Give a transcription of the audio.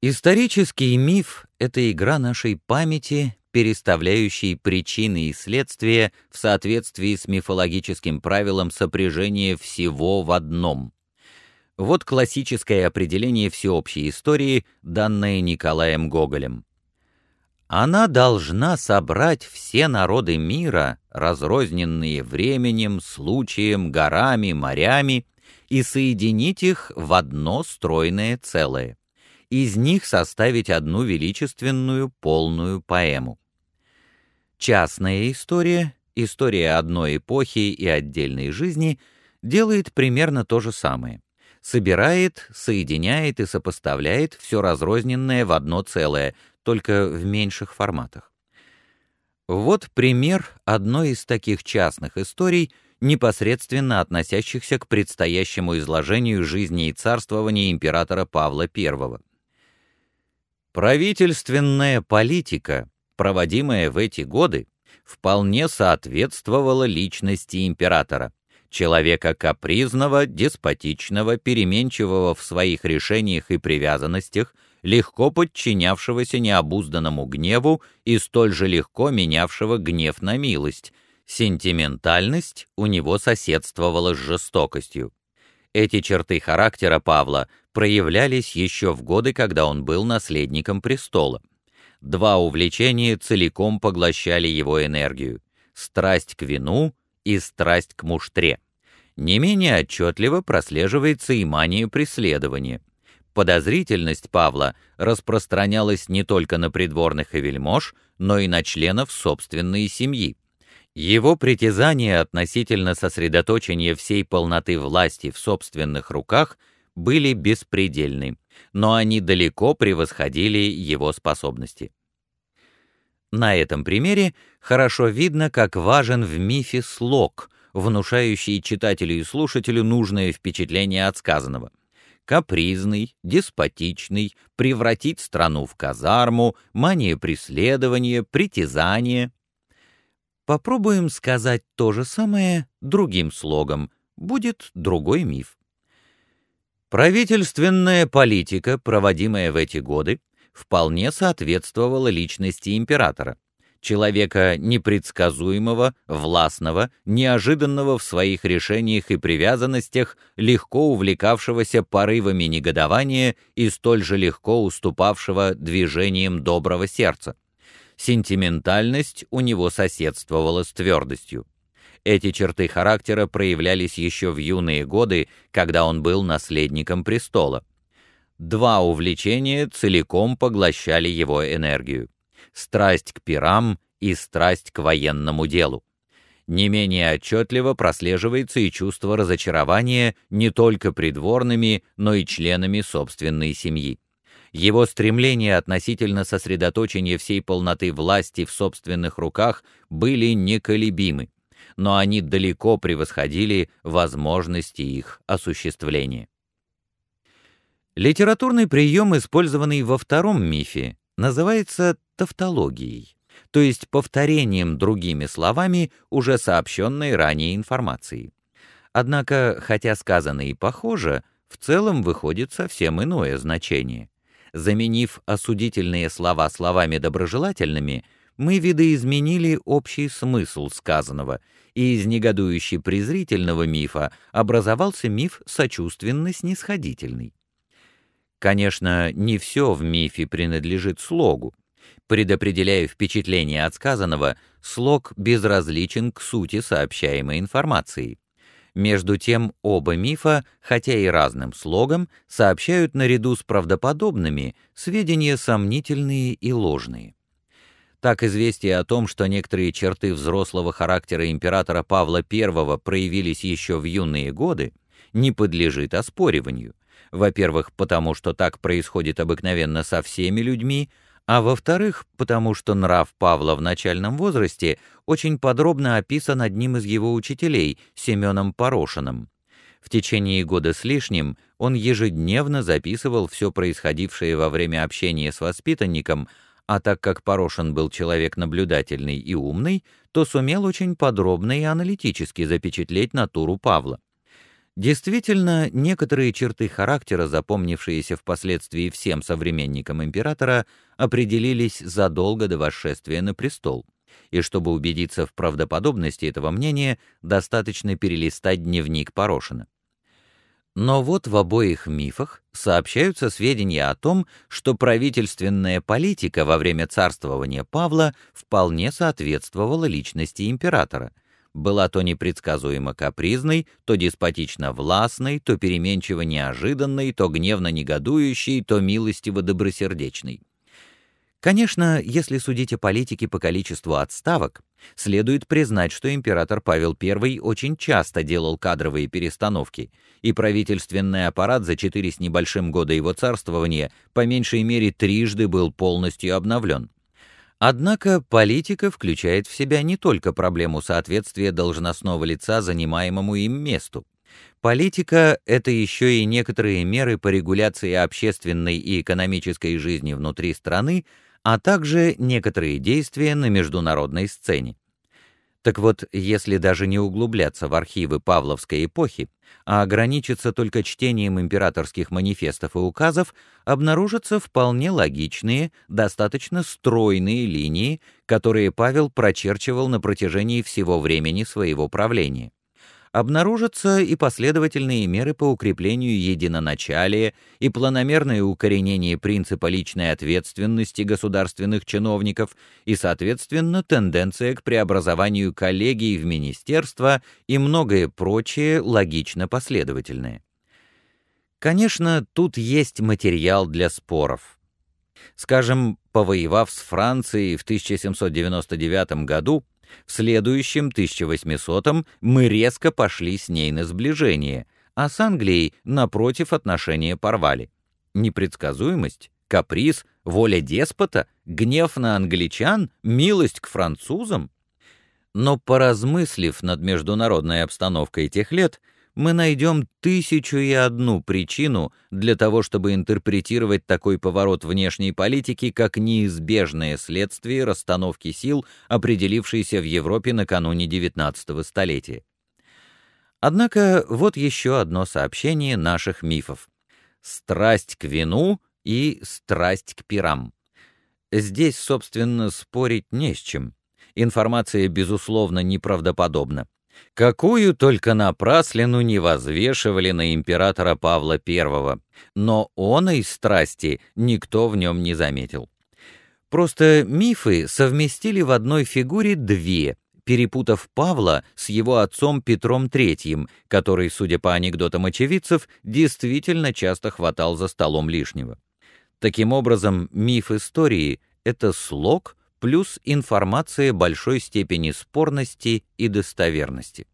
Исторический миф — это игра нашей памяти, переставляющей причины и следствия в соответствии с мифологическим правилом сопряжения всего в одном. Вот классическое определение всеобщей истории, данное Николаем Гоголем. Она должна собрать все народы мира, разрозненные временем, случаем, горами, морями, и соединить их в одно стройное целое из них составить одну величественную полную поэму. Частная история, история одной эпохи и отдельной жизни делает примерно то же самое. Собирает, соединяет и сопоставляет все разрозненное в одно целое, только в меньших форматах. Вот пример одной из таких частных историй, непосредственно относящихся к предстоящему изложению жизни и царствования императора Павла I. Правительственная политика, проводимая в эти годы, вполне соответствовала личности императора, человека капризного, деспотичного, переменчивого в своих решениях и привязанностях, легко подчинявшегося необузданному гневу и столь же легко менявшего гнев на милость. Сентиментальность у него соседствовала с жестокостью. Эти черты характера Павла проявлялись еще в годы, когда он был наследником престола. Два увлечения целиком поглощали его энергию — страсть к вину и страсть к муштре. Не менее отчетливо прослеживается и мания преследования. Подозрительность Павла распространялась не только на придворных и вельмож, но и на членов собственной семьи. Его притязания относительно сосредоточения всей полноты власти в собственных руках были беспредельны, но они далеко превосходили его способности. На этом примере хорошо видно, как важен в мифе слог, внушающий читателю и слушателю нужное впечатление от сказанного. Капризный, деспотичный, превратить страну в казарму, мания преследования, притязание. Попробуем сказать то же самое другим слогом, будет другой миф. Правительственная политика, проводимая в эти годы, вполне соответствовала личности императора, человека непредсказуемого, властного, неожиданного в своих решениях и привязанностях, легко увлекавшегося порывами негодования и столь же легко уступавшего движениям доброго сердца. Сентиментальность у него соседствовала с твердостью. Эти черты характера проявлялись еще в юные годы, когда он был наследником престола. Два увлечения целиком поглощали его энергию. Страсть к пирам и страсть к военному делу. Не менее отчетливо прослеживается и чувство разочарования не только придворными, но и членами собственной семьи. Его стремления относительно сосредоточения всей полноты власти в собственных руках были неколебимы но они далеко превосходили возможности их осуществления. Литературный прием, использованный во втором мифе, называется тавтологией, то есть повторением другими словами уже сообщенной ранее информации. Однако, хотя сказано и похоже, в целом выходит совсем иное значение. Заменив осудительные слова словами доброжелательными, мы видоизменили общий смысл сказанного и из негодующе-презрительного мифа образовался миф сочувственно-снисходительный. Конечно, не все в мифе принадлежит слогу. Предопределяя впечатление от сказанного, слог безразличен к сути сообщаемой информации. Между тем, оба мифа, хотя и разным слогом, сообщают наряду с правдоподобными сведения сомнительные и ложные. Так известие о том, что некоторые черты взрослого характера императора Павла I проявились еще в юные годы, не подлежит оспориванию. Во-первых, потому что так происходит обыкновенно со всеми людьми, а во-вторых, потому что нрав Павла в начальном возрасте очень подробно описан одним из его учителей, Семеном Порошиным. В течение года с лишним он ежедневно записывал все происходившее во время общения с воспитанником, а так как Порошин был человек наблюдательный и умный, то сумел очень подробно и аналитически запечатлеть натуру Павла. Действительно, некоторые черты характера, запомнившиеся впоследствии всем современникам императора, определились задолго до восшествия на престол. И чтобы убедиться в правдоподобности этого мнения, достаточно перелистать дневник Порошина. Но вот в обоих мифах сообщаются сведения о том, что правительственная политика во время царствования Павла вполне соответствовала личности императора — была то непредсказуемо капризной, то деспотично властной, то переменчиво неожиданной, то гневно негодующей, то милостиво добросердечной. Конечно, если судить о политике по количеству отставок, следует признать, что император Павел I очень часто делал кадровые перестановки, и правительственный аппарат за четыре с небольшим года его царствования по меньшей мере трижды был полностью обновлен. Однако политика включает в себя не только проблему соответствия должностного лица занимаемому им месту. Политика — это еще и некоторые меры по регуляции общественной и экономической жизни внутри страны, а также некоторые действия на международной сцене. Так вот, если даже не углубляться в архивы Павловской эпохи, а ограничиться только чтением императорских манифестов и указов, обнаружатся вполне логичные, достаточно стройные линии, которые Павел прочерчивал на протяжении всего времени своего правления обнаружатся и последовательные меры по укреплению единоначалия и планомерное укоренение принципа личной ответственности государственных чиновников и, соответственно, тенденция к преобразованию коллегий в министерства и многое прочее логично последовательное. Конечно, тут есть материал для споров. Скажем, повоевав с Францией в 1799 году, в следующем 1800-м мы резко пошли с ней на сближение, а с Англией, напротив, отношения порвали. Непредсказуемость, каприз, воля деспота, гнев на англичан, милость к французам. Но поразмыслив над международной обстановкой тех лет, мы найдем тысячу и одну причину для того, чтобы интерпретировать такой поворот внешней политики как неизбежное следствие расстановки сил, определившейся в Европе накануне XIX столетия. Однако вот еще одно сообщение наших мифов. Страсть к вину и страсть к пирам. Здесь, собственно, спорить не с чем. Информация, безусловно, неправдоподобна. Какую только напраслину не возвешивали на императора Павла I, но он из страсти никто в нем не заметил. Просто мифы совместили в одной фигуре две, перепутав Павла с его отцом Петром III, который, судя по анекдотам очевидцев, действительно часто хватал за столом лишнего. Таким образом, миф истории — это слог, плюс информация большой степени спорности и достоверности.